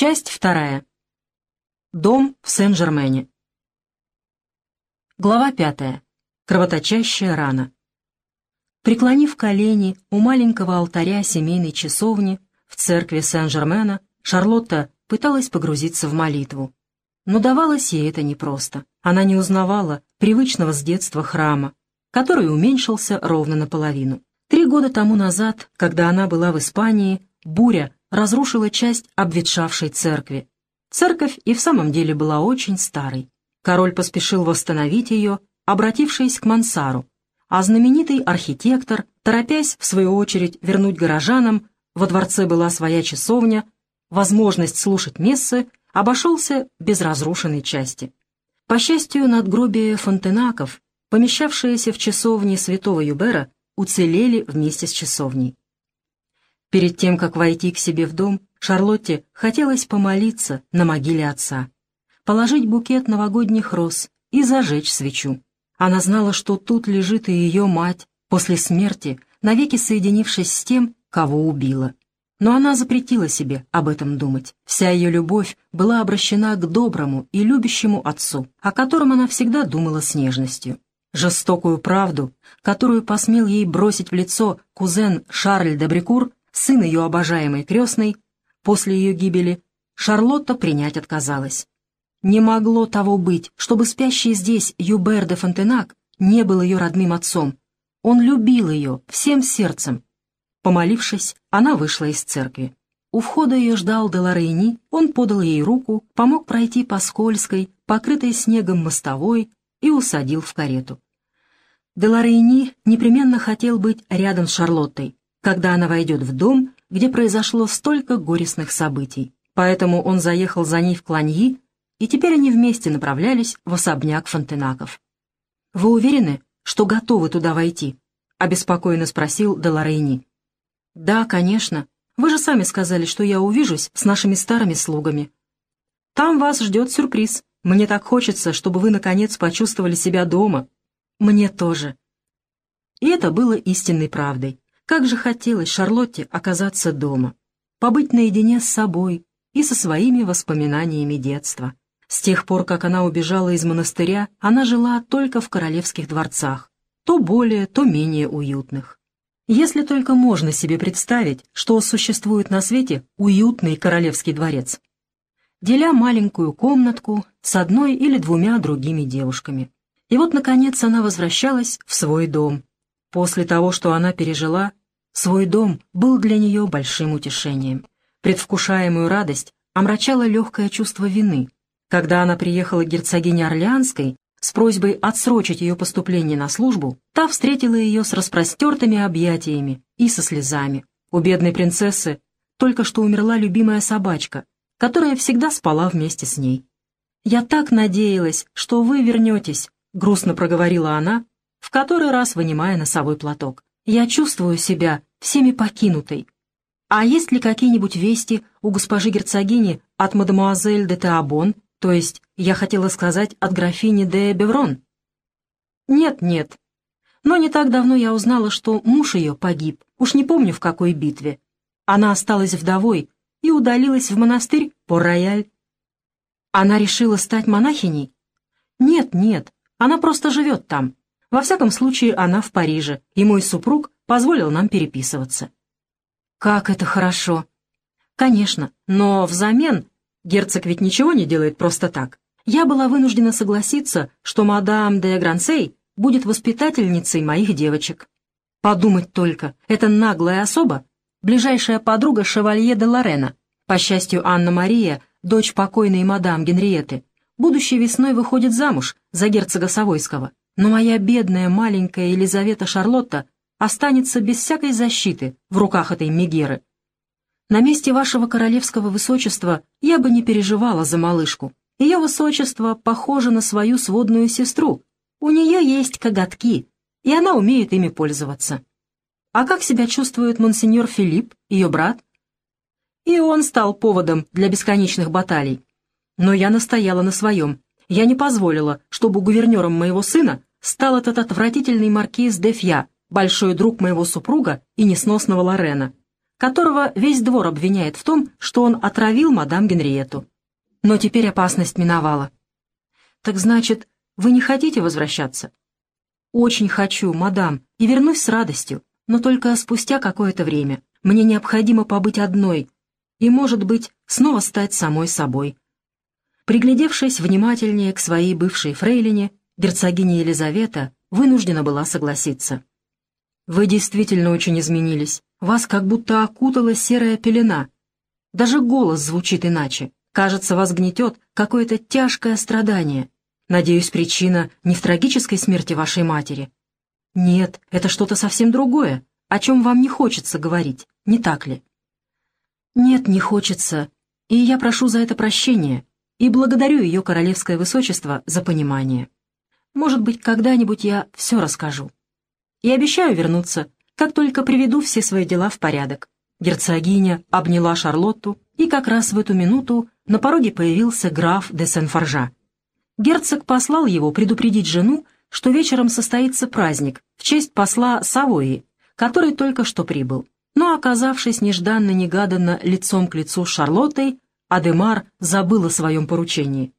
Часть вторая. Дом в Сен-Жермене. Глава пятая. Кровоточащая рана. Преклонив колени у маленького алтаря семейной часовни в церкви Сен-Жермена, Шарлотта пыталась погрузиться в молитву. Но давалось ей это непросто. Она не узнавала привычного с детства храма, который уменьшился ровно наполовину. Три года тому назад, когда она была в Испании, буря разрушила часть обветшавшей церкви. Церковь и в самом деле была очень старой. Король поспешил восстановить ее, обратившись к Мансару, а знаменитый архитектор, торопясь, в свою очередь, вернуть горожанам, во дворце была своя часовня, возможность слушать мессы, обошелся без разрушенной части. По счастью, надгробие фонтенаков, помещавшиеся в часовне святого Юбера, уцелели вместе с часовней. Перед тем, как войти к себе в дом, Шарлотте хотелось помолиться на могиле отца, положить букет новогодних роз и зажечь свечу. Она знала, что тут лежит и ее мать, после смерти, навеки соединившись с тем, кого убила. Но она запретила себе об этом думать. Вся ее любовь была обращена к доброму и любящему отцу, о котором она всегда думала с нежностью. Жестокую правду, которую посмел ей бросить в лицо кузен Шарль де Брикур, сын ее обожаемой крестной, после ее гибели, Шарлотта принять отказалась. Не могло того быть, чтобы спящий здесь Юбер де Фонтенак не был ее родным отцом. Он любил ее всем сердцем. Помолившись, она вышла из церкви. У входа ее ждал Деларейни, он подал ей руку, помог пройти по скользкой, покрытой снегом мостовой и усадил в карету. Деларейни непременно хотел быть рядом с Шарлоттой, когда она войдет в дом, где произошло столько горестных событий. Поэтому он заехал за ней в Кланьи, и теперь они вместе направлялись в особняк Фонтенаков. «Вы уверены, что готовы туда войти?» — обеспокоенно спросил Деларейни. «Да, конечно. Вы же сами сказали, что я увижусь с нашими старыми слугами. Там вас ждет сюрприз. Мне так хочется, чтобы вы, наконец, почувствовали себя дома. Мне тоже». И это было истинной правдой. Как же хотелось Шарлотте оказаться дома, побыть наедине с собой и со своими воспоминаниями детства. С тех пор, как она убежала из монастыря, она жила только в королевских дворцах, то более, то менее уютных. Если только можно себе представить, что существует на свете уютный королевский дворец, деля маленькую комнатку с одной или двумя другими девушками. И вот, наконец, она возвращалась в свой дом. После того, что она пережила, Свой дом был для нее большим утешением. Предвкушаемую радость омрачало легкое чувство вины. Когда она приехала к герцогине Орлеанской с просьбой отсрочить ее поступление на службу, та встретила ее с распростертыми объятиями и со слезами. У бедной принцессы только что умерла любимая собачка, которая всегда спала вместе с ней. «Я так надеялась, что вы вернетесь», — грустно проговорила она, в который раз вынимая носовой платок. Я чувствую себя всеми покинутой. А есть ли какие-нибудь вести у госпожи герцогини от мадемуазель де Теабон, то есть, я хотела сказать, от графини де Беврон? Нет, нет. Но не так давно я узнала, что муж ее погиб, уж не помню в какой битве. Она осталась вдовой и удалилась в монастырь Пор-Рояль. Она решила стать монахиней? Нет, нет, она просто живет там. Во всяком случае, она в Париже, и мой супруг позволил нам переписываться. Как это хорошо! Конечно, но взамен герцог ведь ничего не делает просто так. Я была вынуждена согласиться, что мадам де Грансей будет воспитательницей моих девочек. Подумать только, это наглая особа, ближайшая подруга шевалье де Лорена. По счастью, Анна-Мария, дочь покойной мадам Генриеты, будущей весной выходит замуж за герцога Савойского. Но моя бедная маленькая Елизавета Шарлотта останется без всякой защиты в руках этой Мегеры. На месте вашего королевского высочества я бы не переживала за малышку. Ее высочество похоже на свою сводную сестру. У нее есть коготки, и она умеет ими пользоваться. А как себя чувствует монсеньор Филипп, ее брат? И он стал поводом для бесконечных баталий. Но я настояла на своем. Я не позволила, чтобы гувернером моего сына стал этот отвратительный маркиз де Фья, большой друг моего супруга и несносного Лорена. которого весь двор обвиняет в том, что он отравил мадам Генриету. Но теперь опасность миновала. Так значит, вы не хотите возвращаться? Очень хочу, мадам, и вернусь с радостью, но только спустя какое-то время. Мне необходимо побыть одной и, может быть, снова стать самой собой. Приглядевшись внимательнее к своей бывшей фрейлине, герцогиня Елизавета вынуждена была согласиться. «Вы действительно очень изменились. Вас как будто окутала серая пелена. Даже голос звучит иначе. Кажется, вас гнетет какое-то тяжкое страдание. Надеюсь, причина не в трагической смерти вашей матери. Нет, это что-то совсем другое, о чем вам не хочется говорить, не так ли? Нет, не хочется, и я прошу за это прощения, и благодарю ее королевское высочество за понимание. Может быть, когда-нибудь я все расскажу. И обещаю вернуться, как только приведу все свои дела в порядок. Герцогиня обняла Шарлотту, и как раз в эту минуту на пороге появился граф де Сен-Форжа. Герцог послал его предупредить жену, что вечером состоится праздник в честь посла Савои, который только что прибыл. Но, оказавшись нежданно-негаданно лицом к лицу с Шарлоттой, Адемар забыл о своем поручении.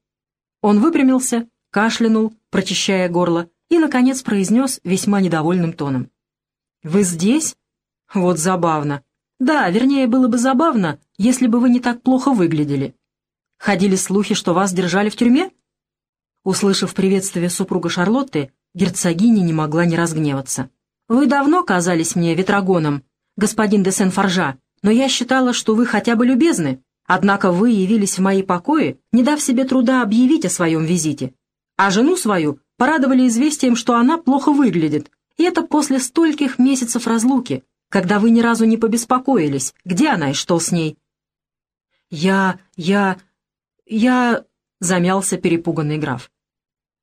Он выпрямился, кашлянул, прочищая горло, и, наконец, произнес весьма недовольным тоном. «Вы здесь? Вот забавно. Да, вернее, было бы забавно, если бы вы не так плохо выглядели. Ходили слухи, что вас держали в тюрьме?» Услышав приветствие супруга Шарлотты, герцогиня не могла не разгневаться. «Вы давно казались мне ветрогоном, господин де Сен-Форжа, но я считала, что вы хотя бы любезны. Однако вы явились в мои покои, не дав себе труда объявить о своем визите. А жену свою порадовали известием, что она плохо выглядит. И это после стольких месяцев разлуки, когда вы ни разу не побеспокоились, где она и что с ней». «Я... я... я...» — замялся перепуганный граф.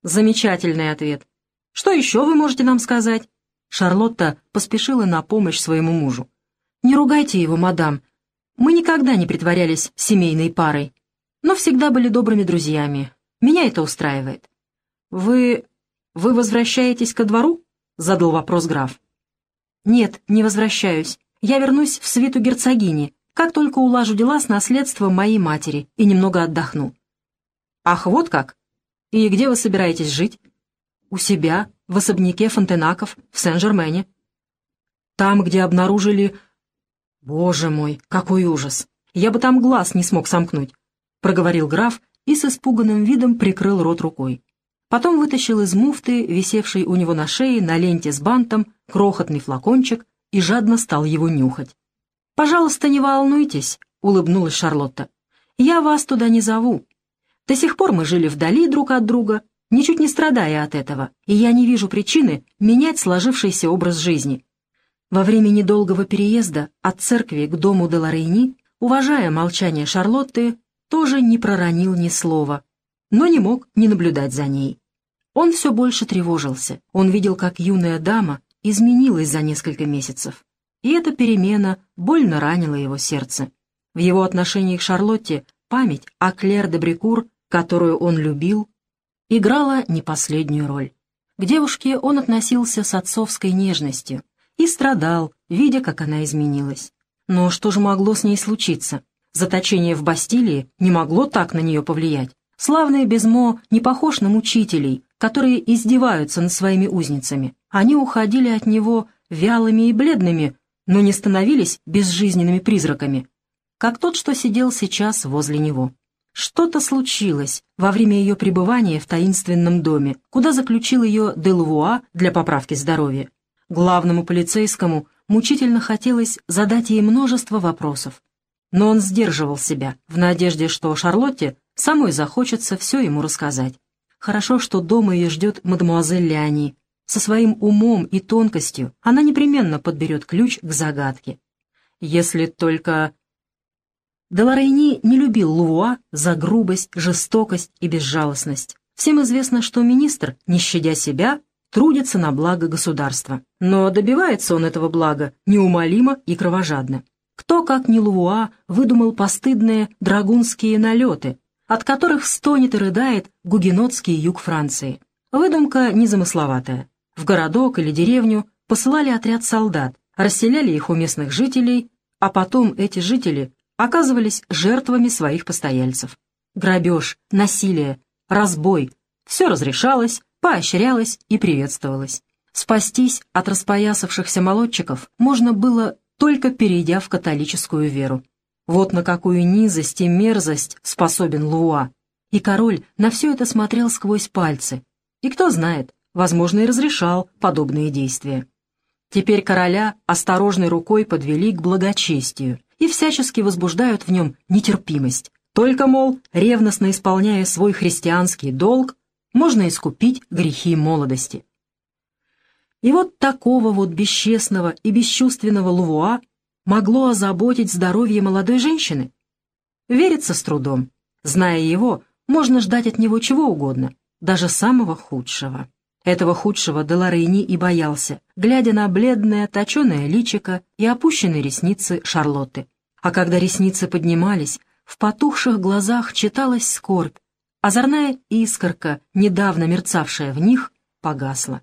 «Замечательный ответ. Что еще вы можете нам сказать?» Шарлотта поспешила на помощь своему мужу. «Не ругайте его, мадам. Мы никогда не притворялись семейной парой, но всегда были добрыми друзьями. Меня это устраивает». «Вы... вы возвращаетесь ко двору?» — задал вопрос граф. «Нет, не возвращаюсь. Я вернусь в свиту герцогини, как только улажу дела с наследством моей матери и немного отдохну. «Ах, вот как! И где вы собираетесь жить?» «У себя, в особняке Фонтенаков, в Сен-Жермене». «Там, где обнаружили...» «Боже мой, какой ужас! Я бы там глаз не смог сомкнуть», — проговорил граф и с испуганным видом прикрыл рот рукой. Потом вытащил из муфты, висевшей у него на шее, на ленте с бантом, крохотный флакончик и жадно стал его нюхать. «Пожалуйста, не волнуйтесь», — улыбнулась Шарлотта. «Я вас туда не зову. До сих пор мы жили вдали друг от друга, ничуть не страдая от этого, и я не вижу причины менять сложившийся образ жизни. Во время недолгого переезда от церкви к дому Деларейни, уважая молчание Шарлотты, тоже не проронил ни слова, но не мог не наблюдать за ней. Он все больше тревожился. Он видел, как юная дама изменилась за несколько месяцев. И эта перемена больно ранила его сердце. В его отношении к Шарлотте память о Клер де Брикур которую он любил, играла не последнюю роль. К девушке он относился с отцовской нежностью и страдал, видя, как она изменилась. Но что же могло с ней случиться? Заточение в Бастилии не могло так на нее повлиять. Славный Безмо не похож на мучителей, которые издеваются над своими узницами. Они уходили от него вялыми и бледными, но не становились безжизненными призраками, как тот, что сидел сейчас возле него. Что-то случилось во время ее пребывания в таинственном доме, куда заключил ее Делвуа для поправки здоровья. Главному полицейскому мучительно хотелось задать ей множество вопросов. Но он сдерживал себя, в надежде, что Шарлотте самой захочется все ему рассказать. Хорошо, что дома ее ждет мадемуазель Леони. Со своим умом и тонкостью она непременно подберет ключ к загадке. Если только Деларейни не любил Луа за грубость, жестокость и безжалостность. Всем известно, что министр, не щадя себя, трудится на благо государства. Но добивается он этого блага неумолимо и кровожадно. Кто, как не Луа, выдумал постыдные драгунские налеты, от которых стонет и рыдает гугенотский юг Франции. Выдумка незамысловатая. В городок или деревню посылали отряд солдат, расселяли их у местных жителей а потом эти жители оказывались жертвами своих постояльцев. Грабеж, насилие, разбой — все разрешалось, поощрялось и приветствовалось. Спастись от распоясавшихся молодчиков можно было, только перейдя в католическую веру. Вот на какую низость и мерзость способен Луа. И король на все это смотрел сквозь пальцы. И кто знает, возможно, и разрешал подобные действия. Теперь короля осторожной рукой подвели к благочестию и всячески возбуждают в нем нетерпимость. Только, мол, ревностно исполняя свой христианский долг, можно искупить грехи молодости. И вот такого вот бесчестного и бесчувственного Лувуа могло озаботить здоровье молодой женщины? Верится с трудом. Зная его, можно ждать от него чего угодно, даже самого худшего. Этого худшего Деларейни и боялся, глядя на бледное, точеное личико и опущенные ресницы Шарлотты. А когда ресницы поднимались, в потухших глазах читалась скорбь, озорная искорка, недавно мерцавшая в них, погасла.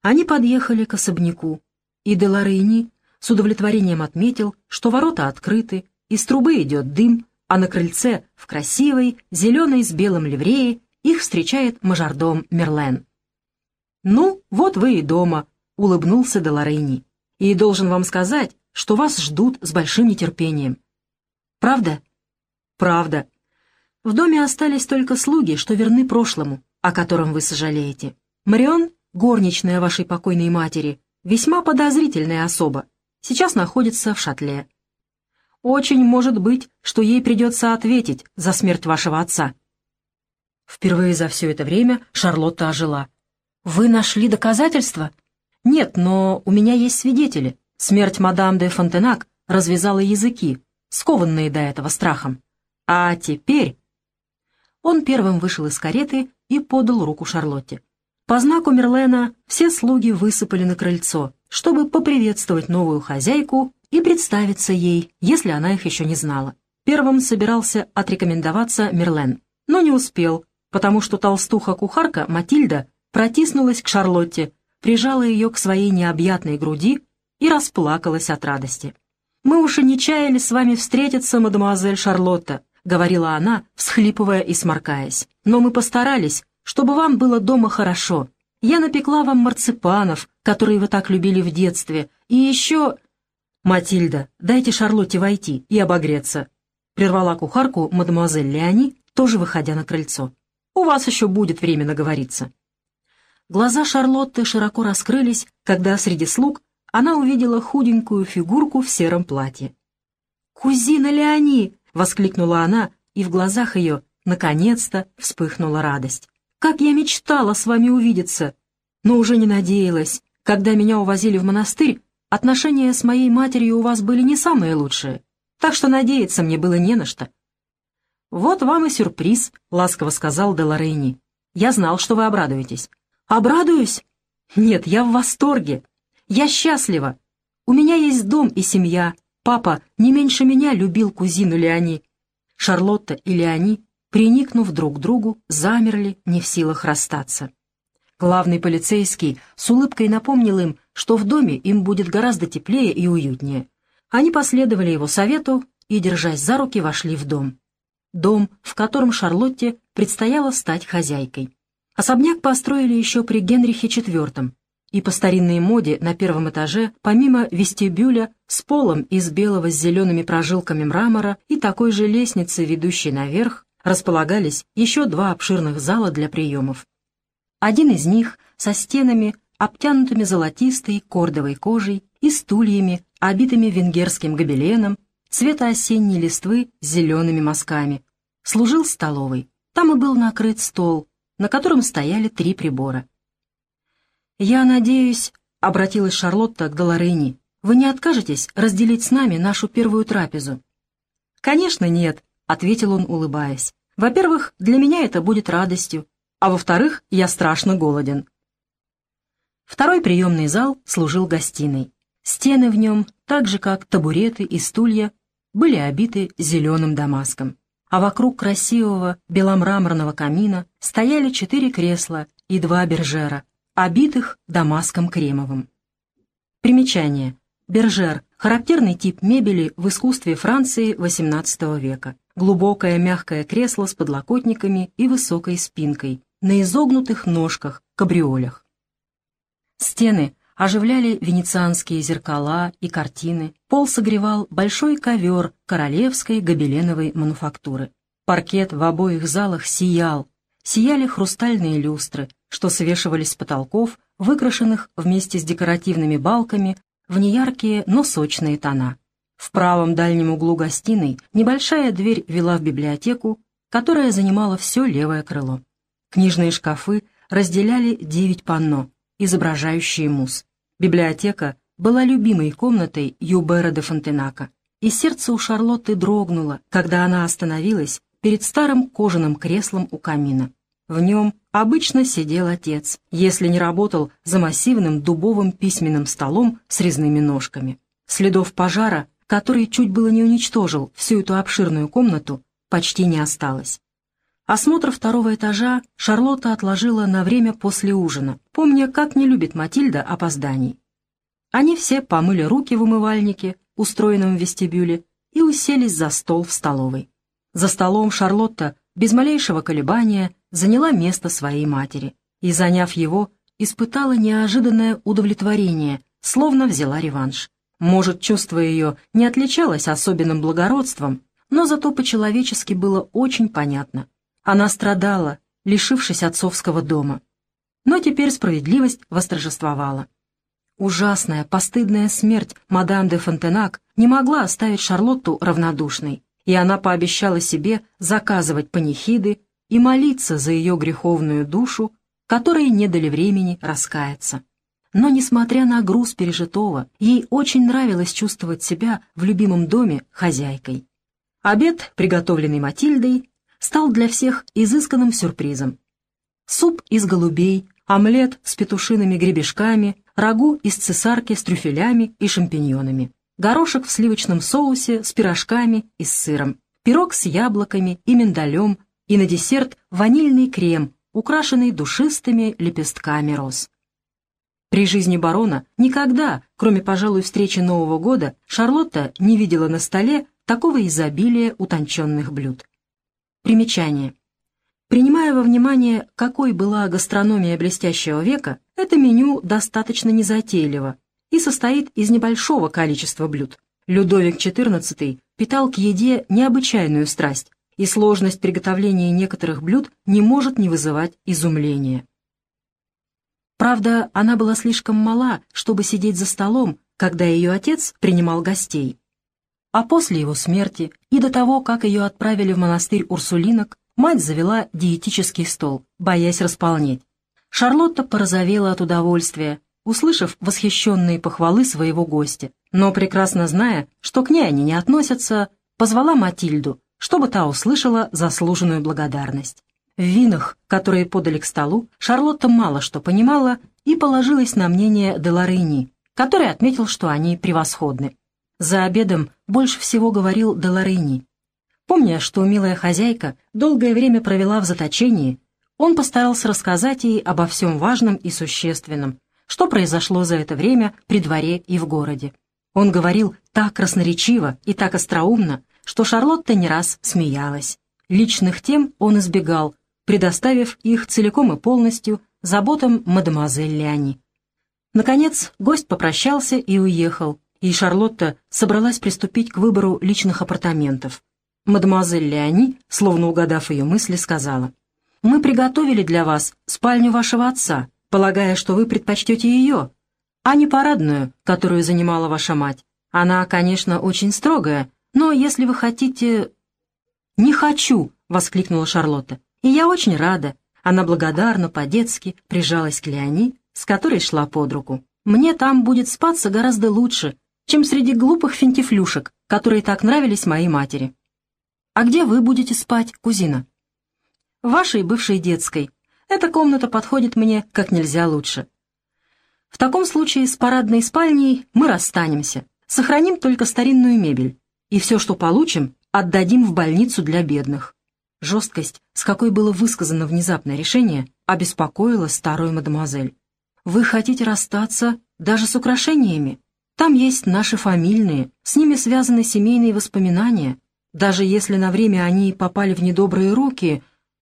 Они подъехали к особняку, и Деларейни с удовлетворением отметил, что ворота открыты, из трубы идет дым, а на крыльце, в красивой, зеленой с белым ливрее, их встречает мажордом Мерлен. «Ну, вот вы и дома», — улыбнулся Деларейни. «И должен вам сказать, что вас ждут с большим нетерпением». «Правда?» «Правда. В доме остались только слуги, что верны прошлому, о котором вы сожалеете. Марион, горничная вашей покойной матери, весьма подозрительная особа, сейчас находится в шатле. Очень может быть, что ей придется ответить за смерть вашего отца». Впервые за все это время Шарлотта ожила. «Вы нашли доказательства?» «Нет, но у меня есть свидетели. Смерть мадам де Фонтенак развязала языки, скованные до этого страхом. А теперь...» Он первым вышел из кареты и подал руку Шарлотте. По знаку Мерлена все слуги высыпали на крыльцо, чтобы поприветствовать новую хозяйку и представиться ей, если она их еще не знала. Первым собирался отрекомендоваться Мерлен, но не успел, потому что толстуха-кухарка Матильда протиснулась к Шарлотте, прижала ее к своей необъятной груди и расплакалась от радости. «Мы уж и не чаяли с вами встретиться, мадемуазель Шарлотта», — говорила она, всхлипывая и сморкаясь. «Но мы постарались, чтобы вам было дома хорошо. Я напекла вам марципанов, которые вы так любили в детстве, и еще...» «Матильда, дайте Шарлотте войти и обогреться», — прервала кухарку мадемуазель Леони, тоже выходя на крыльцо. «У вас еще будет время наговориться». Глаза Шарлотты широко раскрылись, когда среди слуг она увидела худенькую фигурку в сером платье. «Кузина Леони!» — воскликнула она, и в глазах ее, наконец-то, вспыхнула радость. «Как я мечтала с вами увидеться! Но уже не надеялась. Когда меня увозили в монастырь, отношения с моей матерью у вас были не самые лучшие, так что надеяться мне было не на что». «Вот вам и сюрприз», — ласково сказал Деларейни. «Я знал, что вы обрадуетесь. Обрадуюсь? Нет, я в восторге. Я счастлива. У меня есть дом и семья. Папа не меньше меня любил кузину Леони. Шарлотта и Леони, приникнув друг к другу, замерли, не в силах расстаться. Главный полицейский с улыбкой напомнил им, что в доме им будет гораздо теплее и уютнее. Они последовали его совету и, держась за руки, вошли в дом. Дом, в котором Шарлотте предстояло стать хозяйкой. Особняк построили еще при Генрихе IV, и по старинной моде на первом этаже, помимо вестибюля с полом из белого с зелеными прожилками мрамора и такой же лестницы, ведущей наверх, располагались еще два обширных зала для приемов. Один из них со стенами, обтянутыми золотистой кордовой кожей и стульями, обитыми венгерским гобеленом, цвета осенней листвы с зелеными мазками, служил столовой. Там и был накрыт стол, на котором стояли три прибора. «Я надеюсь», — обратилась Шарлотта к Долорейни, «вы не откажетесь разделить с нами нашу первую трапезу?» «Конечно нет», — ответил он, улыбаясь. «Во-первых, для меня это будет радостью, а во-вторых, я страшно голоден». Второй приемный зал служил гостиной. Стены в нем, так же как табуреты и стулья, были обиты зеленым дамаском а вокруг красивого беломраморного камина стояли четыре кресла и два бержера, обитых дамаском кремовым. Примечание. Бержер – характерный тип мебели в искусстве Франции XVIII века. Глубокое мягкое кресло с подлокотниками и высокой спинкой, на изогнутых ножках, кабриолях. Стены оживляли венецианские зеркала и картины, пол согревал большой ковер королевской гобеленовой мануфактуры. Паркет в обоих залах сиял, сияли хрустальные люстры, что свешивались с потолков, выкрашенных вместе с декоративными балками в неяркие, но сочные тона. В правом дальнем углу гостиной небольшая дверь вела в библиотеку, которая занимала все левое крыло. Книжные шкафы разделяли девять панно, изображающие мус. Библиотека была любимой комнатой Юбера де Фонтенака, и сердце у Шарлотты дрогнуло, когда она остановилась перед старым кожаным креслом у камина. В нем обычно сидел отец, если не работал за массивным дубовым письменным столом с резными ножками. Следов пожара, который чуть было не уничтожил всю эту обширную комнату, почти не осталось. Осмотр второго этажа Шарлотта отложила на время после ужина, помня, как не любит Матильда опозданий. Они все помыли руки в умывальнике, устроенном в вестибюле, и уселись за стол в столовой. За столом Шарлотта без малейшего колебания заняла место своей матери и, заняв его, испытала неожиданное удовлетворение, словно взяла реванш. Может, чувство ее не отличалось особенным благородством, но зато по-человечески было очень понятно. Она страдала, лишившись отцовского дома. Но теперь справедливость восторжествовала. Ужасная, постыдная смерть мадам де Фонтенак не могла оставить Шарлотту равнодушной и она пообещала себе заказывать панихиды и молиться за ее греховную душу, которой не дали времени раскаяться. Но, несмотря на груз пережитого, ей очень нравилось чувствовать себя в любимом доме хозяйкой. Обед, приготовленный Матильдой, стал для всех изысканным сюрпризом. Суп из голубей, омлет с петушиными гребешками, рагу из цесарки с трюфелями и шампиньонами горошек в сливочном соусе с пирожками и с сыром, пирог с яблоками и миндалем и на десерт ванильный крем, украшенный душистыми лепестками роз. При жизни барона никогда, кроме, пожалуй, встречи Нового года, Шарлотта не видела на столе такого изобилия утонченных блюд. Примечание. Принимая во внимание, какой была гастрономия блестящего века, это меню достаточно незатейливо, и состоит из небольшого количества блюд. Людовик XIV питал к еде необычайную страсть, и сложность приготовления некоторых блюд не может не вызывать изумления. Правда, она была слишком мала, чтобы сидеть за столом, когда ее отец принимал гостей. А после его смерти и до того, как ее отправили в монастырь Урсулинок, мать завела диетический стол, боясь располнеть. Шарлотта порозовела от удовольствия, услышав восхищенные похвалы своего гостя, но прекрасно зная, что к ней они не относятся, позвала Матильду, чтобы та услышала заслуженную благодарность. В винах, которые подали к столу, Шарлотта мало что понимала и положилась на мнение Деларейни, который отметил, что они превосходны. За обедом больше всего говорил Деларейни. Помня, что милая хозяйка долгое время провела в заточении, он постарался рассказать ей обо всем важном и существенном, что произошло за это время при дворе и в городе. Он говорил так красноречиво и так остроумно, что Шарлотта не раз смеялась. Личных тем он избегал, предоставив их целиком и полностью заботам мадемуазель Леони. Наконец, гость попрощался и уехал, и Шарлотта собралась приступить к выбору личных апартаментов. Мадемуазель Леони, словно угадав ее мысли, сказала, «Мы приготовили для вас спальню вашего отца, полагая, что вы предпочтете ее, а не парадную, которую занимала ваша мать. Она, конечно, очень строгая, но если вы хотите...» «Не хочу!» — воскликнула Шарлотта. «И я очень рада». Она благодарно, по-детски прижалась к Леони, с которой шла под руку. «Мне там будет спаться гораздо лучше, чем среди глупых финтифлюшек, которые так нравились моей матери». «А где вы будете спать, кузина?» «В вашей бывшей детской. Эта комната подходит мне как нельзя лучше. В таком случае с парадной спальней мы расстанемся, сохраним только старинную мебель, и все, что получим, отдадим в больницу для бедных. Жесткость, с какой было высказано внезапное решение, обеспокоила старую мадемуазель. «Вы хотите расстаться даже с украшениями? Там есть наши фамильные, с ними связаны семейные воспоминания. Даже если на время они попали в недобрые руки,